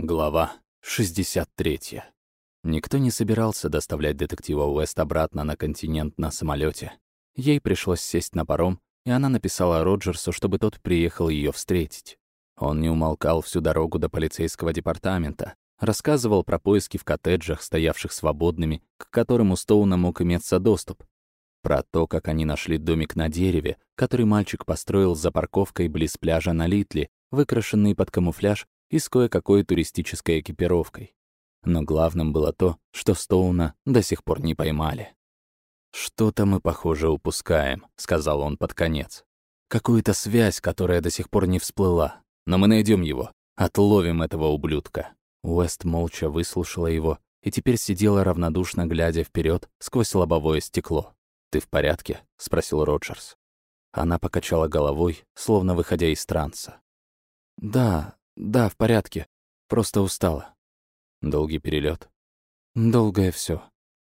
Глава 63. Никто не собирался доставлять детектива Уэст обратно на континент на самолете. Ей пришлось сесть на паром, и она написала Роджерсу, чтобы тот приехал ее встретить. Он не умолкал всю дорогу до полицейского департамента, рассказывал про поиски в коттеджах, стоявших свободными, к которым у Стоуна мог иметься доступ. Про то, как они нашли домик на дереве, который мальчик построил за парковкой близ пляжа на Литли, выкрашенный под камуфляж и с кое-какой туристической экипировкой. Но главным было то, что Стоуна до сих пор не поймали. «Что-то мы, похоже, упускаем», — сказал он под конец. «Какую-то связь, которая до сих пор не всплыла. Но мы найдем его, отловим этого ублюдка». Уэст молча выслушала его и теперь сидела равнодушно, глядя вперед сквозь лобовое стекло. «Ты в порядке?» — спросил Роджерс. Она покачала головой, словно выходя из транса. «Да, да, в порядке. Просто устала. Долгий перелет. Долгое все.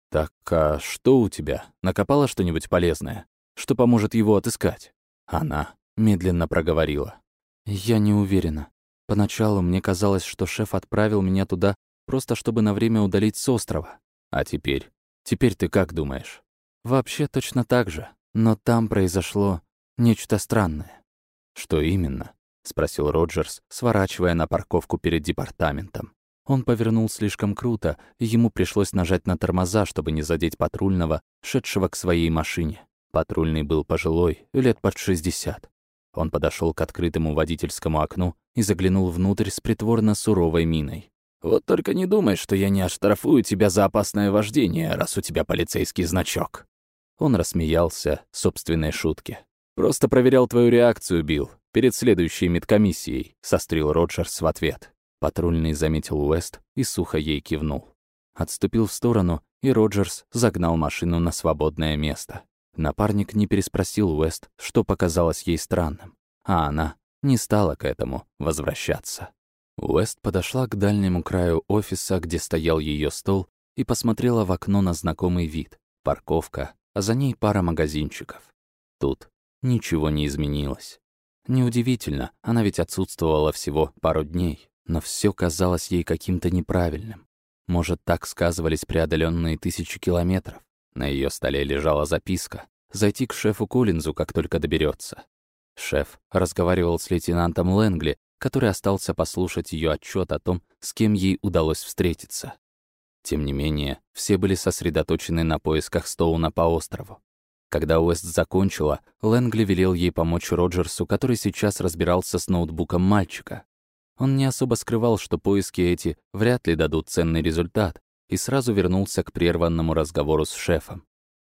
Так, а что у тебя? Накопала что-нибудь полезное? Что поможет его отыскать? Она медленно проговорила. Я не уверена. Поначалу мне казалось, что шеф отправил меня туда просто чтобы на время удалить с острова. А теперь? Теперь ты как думаешь? Вообще точно так же. Но там произошло нечто странное. Что именно? — спросил Роджерс, сворачивая на парковку перед департаментом. Он повернул слишком круто, и ему пришлось нажать на тормоза, чтобы не задеть патрульного, шедшего к своей машине. Патрульный был пожилой, лет под 60. Он подошел к открытому водительскому окну и заглянул внутрь с притворно суровой миной. «Вот только не думай, что я не оштрафую тебя за опасное вождение, раз у тебя полицейский значок». Он рассмеялся собственной шутке. «Просто проверял твою реакцию, Билл. Перед следующей медкомиссией», — сострил Роджерс в ответ. Патрульный заметил Уэст и сухо ей кивнул. Отступил в сторону, и Роджерс загнал машину на свободное место. Напарник не переспросил Уэст, что показалось ей странным, а она не стала к этому возвращаться. Уэст подошла к дальнему краю офиса, где стоял ее стол, и посмотрела в окно на знакомый вид — парковка, а за ней пара магазинчиков. Тут ничего не изменилось. Неудивительно, она ведь отсутствовала всего пару дней, но все казалось ей каким-то неправильным. Может, так сказывались преодоленные тысячи километров. На ее столе лежала записка «Зайти к шефу Коллинзу, как только доберется. Шеф разговаривал с лейтенантом Лэнгли, который остался послушать ее отчет о том, с кем ей удалось встретиться. Тем не менее, все были сосредоточены на поисках Стоуна по острову. Когда Уэст закончила, Лэнгли велел ей помочь Роджерсу, который сейчас разбирался с ноутбуком мальчика. Он не особо скрывал, что поиски эти вряд ли дадут ценный результат, и сразу вернулся к прерванному разговору с шефом.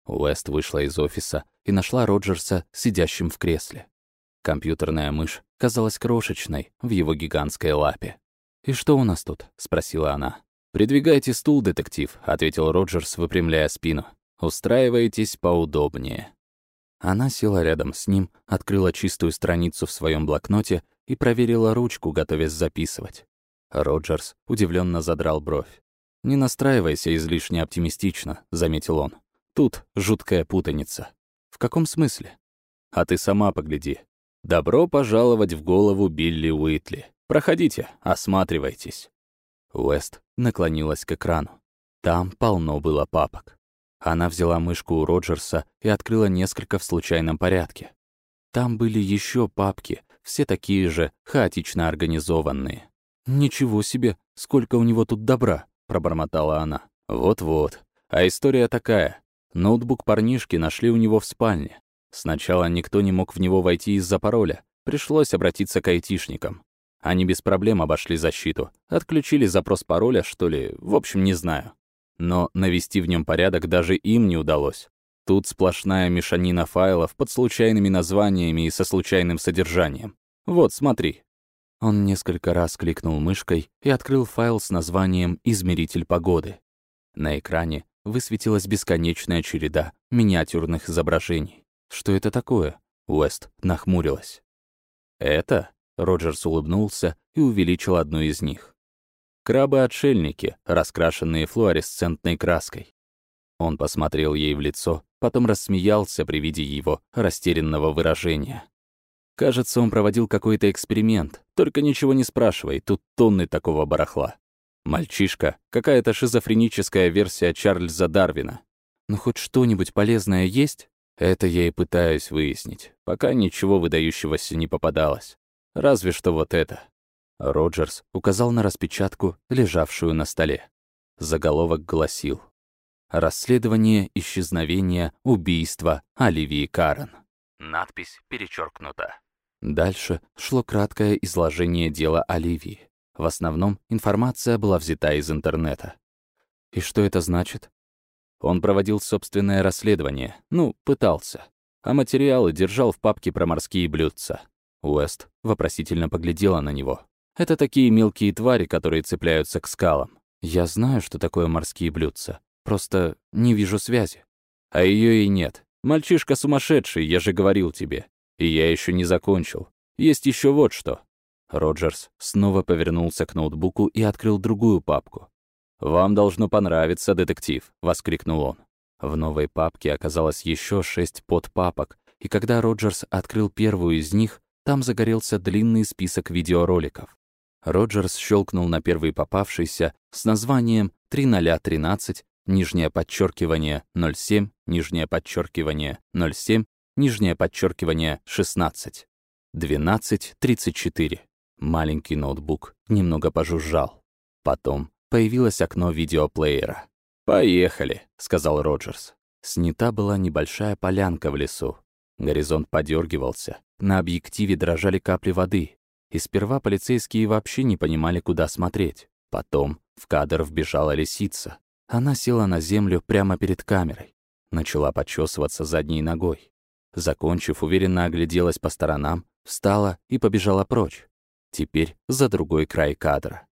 Уэст вышла из офиса и нашла Роджерса сидящим в кресле. Компьютерная мышь казалась крошечной в его гигантской лапе. «И что у нас тут?» — спросила она. «Придвигайте стул, детектив», — ответил Роджерс, выпрямляя спину. Устраивайтесь поудобнее». Она села рядом с ним, открыла чистую страницу в своем блокноте и проверила ручку, готовясь записывать. Роджерс удивленно задрал бровь. «Не настраивайся излишне оптимистично», — заметил он. «Тут жуткая путаница». «В каком смысле?» «А ты сама погляди. Добро пожаловать в голову Билли Уитли. Проходите, осматривайтесь». Уэст наклонилась к экрану. Там полно было папок. Она взяла мышку у Роджерса и открыла несколько в случайном порядке. Там были еще папки, все такие же, хаотично организованные. «Ничего себе, сколько у него тут добра!» — пробормотала она. «Вот-вот. А история такая. Ноутбук парнишки нашли у него в спальне. Сначала никто не мог в него войти из-за пароля. Пришлось обратиться к айтишникам. Они без проблем обошли защиту. Отключили запрос пароля, что ли, в общем, не знаю. Но навести в нем порядок даже им не удалось. Тут сплошная мешанина файлов под случайными названиями и со случайным содержанием. Вот, смотри. Он несколько раз кликнул мышкой и открыл файл с названием «Измеритель погоды». На экране высветилась бесконечная череда миниатюрных изображений. Что это такое? Уэст нахмурилась. «Это?» — Роджерс улыбнулся и увеличил одну из них. Крабы-отшельники, раскрашенные флуоресцентной краской. Он посмотрел ей в лицо, потом рассмеялся при виде его растерянного выражения. Кажется, он проводил какой-то эксперимент. Только ничего не спрашивай, тут тонны такого барахла. Мальчишка — какая-то шизофреническая версия Чарльза Дарвина. Но хоть что-нибудь полезное есть? Это я и пытаюсь выяснить. Пока ничего выдающегося не попадалось. Разве что вот это. Роджерс указал на распечатку, лежавшую на столе. Заголовок гласил «Расследование исчезновения убийства Оливии Карен». Надпись перечеркнута. Дальше шло краткое изложение дела Оливии. В основном информация была взята из интернета. И что это значит? Он проводил собственное расследование, ну, пытался, а материалы держал в папке про морские блюдца. Уэст вопросительно поглядела на него. Это такие мелкие твари, которые цепляются к скалам. Я знаю, что такое морские блюдца, просто не вижу связи. А ее и нет. Мальчишка сумасшедший, я же говорил тебе. И я еще не закончил. Есть еще вот что. Роджерс снова повернулся к ноутбуку и открыл другую папку. «Вам должно понравиться, детектив», — воскликнул он. В новой папке оказалось еще шесть подпапок, и когда Роджерс открыл первую из них, там загорелся длинный список видеороликов. Роджерс щелкнул на первый попавшийся с названием 3013, нижнее подчеркивание 07, нижнее подчеркивание 07, нижнее подчеркивание 16. 12.34. Маленький ноутбук немного пожужжал. Потом появилось окно видеоплеера. «Поехали», — сказал Роджерс. Снята была небольшая полянка в лесу. Горизонт подергивался, на объективе дрожали капли воды, и сперва полицейские вообще не понимали, куда смотреть. Потом в кадр вбежала лисица. Она села на землю прямо перед камерой. Начала почесываться задней ногой. Закончив, уверенно огляделась по сторонам, встала и побежала прочь. Теперь за другой край кадра.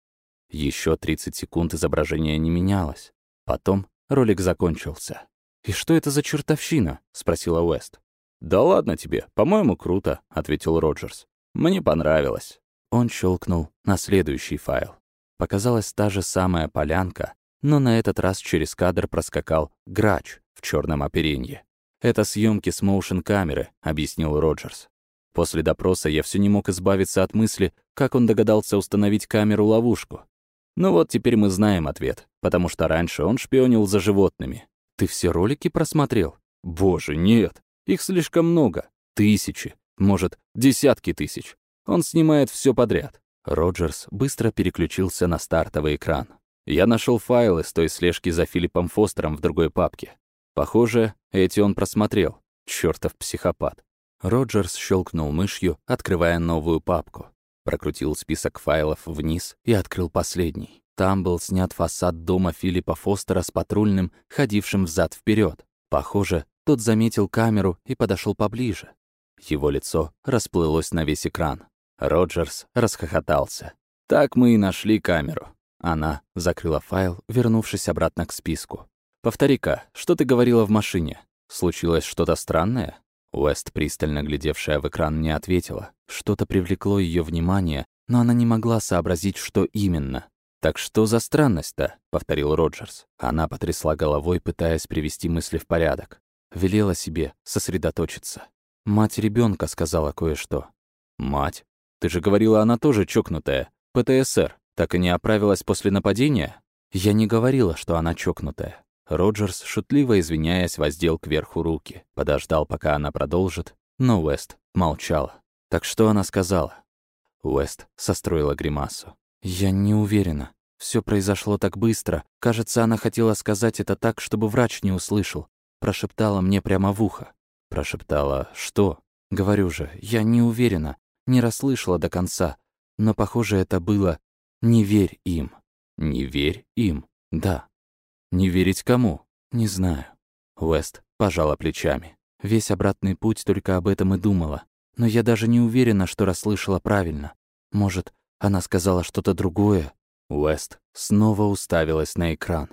Еще 30 секунд изображение не менялось. Потом ролик закончился. «И что это за чертовщина?» — спросила Уэст. «Да ладно тебе, по-моему, круто», — ответил Роджерс. «Мне понравилось». Он щелкнул на следующий файл. Показалась та же самая полянка, но на этот раз через кадр проскакал грач в черном оперенье. «Это съемки с моушен-камеры», — объяснил Роджерс. После допроса я все не мог избавиться от мысли, как он догадался установить камеру-ловушку. Ну вот теперь мы знаем ответ, потому что раньше он шпионил за животными. Ты все ролики просмотрел? Боже, нет. Их слишком много. Тысячи. Может, десятки тысяч. Он снимает все подряд. Роджерс быстро переключился на стартовый экран. Я нашел файлы с той слежки за Филиппом Фостером в другой папке. Похоже, эти он просмотрел. Чёртов психопат. Роджерс щелкнул мышью, открывая новую папку. Прокрутил список файлов вниз и открыл последний. Там был снят фасад дома Филиппа Фостера с патрульным, ходившим взад вперед. Похоже, тот заметил камеру и подошел поближе. Его лицо расплылось на весь экран. Роджерс расхохотался. «Так мы и нашли камеру». Она закрыла файл, вернувшись обратно к списку. «Повтори-ка, что ты говорила в машине? Случилось что-то странное?» Уэст, пристально глядевшая в экран, не ответила. Что-то привлекло ее внимание, но она не могла сообразить, что именно. «Так что за странность-то?» — повторил Роджерс. Она потрясла головой, пытаясь привести мысли в порядок. Велела себе сосредоточиться. Мать ребенка сказала кое-что. «Мать? Ты же говорила, она тоже чокнутая. ПТСР. Так и не оправилась после нападения?» «Я не говорила, что она чокнутая. Роджерс, шутливо извиняясь, воздел кверху руки, подождал, пока она продолжит, но Уэст молчала. Так что она сказала? Уэст состроила гримасу. «Я не уверена. Все произошло так быстро. Кажется, она хотела сказать это так, чтобы врач не услышал. Прошептала мне прямо в ухо. Прошептала «Что?» Говорю же, я не уверена, не расслышала до конца. Но, похоже, это было «Не верь им». «Не верь им», да. Не верить кому? Не знаю. Уэст пожала плечами. Весь обратный путь только об этом и думала. Но я даже не уверена, что расслышала правильно. Может, она сказала что-то другое? Уэст снова уставилась на экран.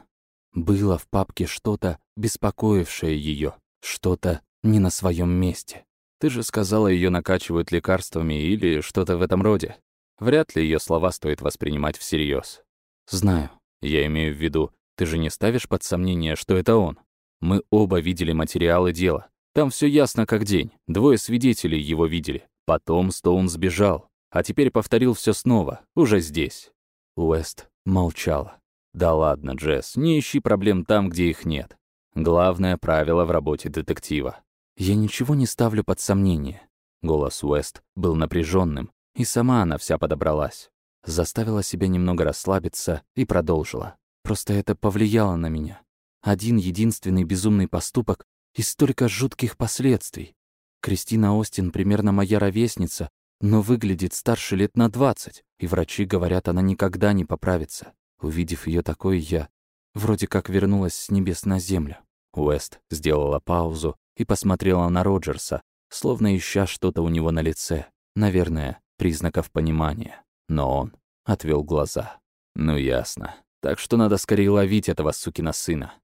Было в папке что-то, беспокоившее ее, что-то не на своем месте. Ты же сказала, ее накачивают лекарствами или что-то в этом роде. Вряд ли ее слова стоит воспринимать всерьез. Знаю. Я имею в виду, ты же не ставишь под сомнение, что это он? Мы оба видели материалы дела. Там все ясно как день. Двое свидетелей его видели. Потом Стоун сбежал, а теперь повторил все снова, уже здесь. Уэст молчала. «Да ладно, Джесс, не ищи проблем там, где их нет. Главное правило в работе детектива. Я ничего не ставлю под сомнение». Голос Уэст был напряженным, и сама она вся подобралась. Заставила себя немного расслабиться и продолжила. Просто это повлияло на меня. Один единственный безумный поступок и столько жутких последствий. Кристина Остин примерно моя ровесница, но выглядит старше лет на двадцать, и врачи говорят, она никогда не поправится. Увидев ее такой, я вроде как вернулась с небес на землю. Уэст сделала паузу и посмотрела на Роджерса, словно ища что-то у него на лице. Наверное, признаков понимания. Но он отвел глаза. «Ну ясно. Так что надо скорее ловить этого сукина сына».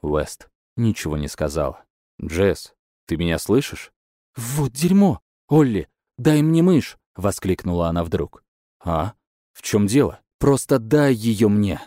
Уэст ничего не сказал. «Джесс, ты меня слышишь?» «Вот дерьмо! Олли, дай мне мышь!» — воскликнула она вдруг. «А? В чем дело? Просто дай ее мне!»